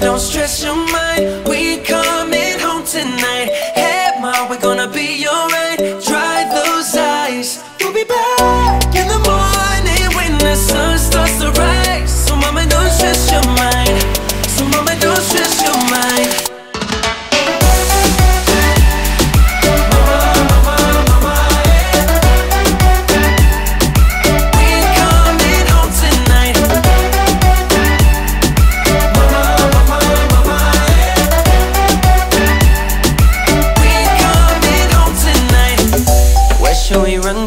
Don't stress your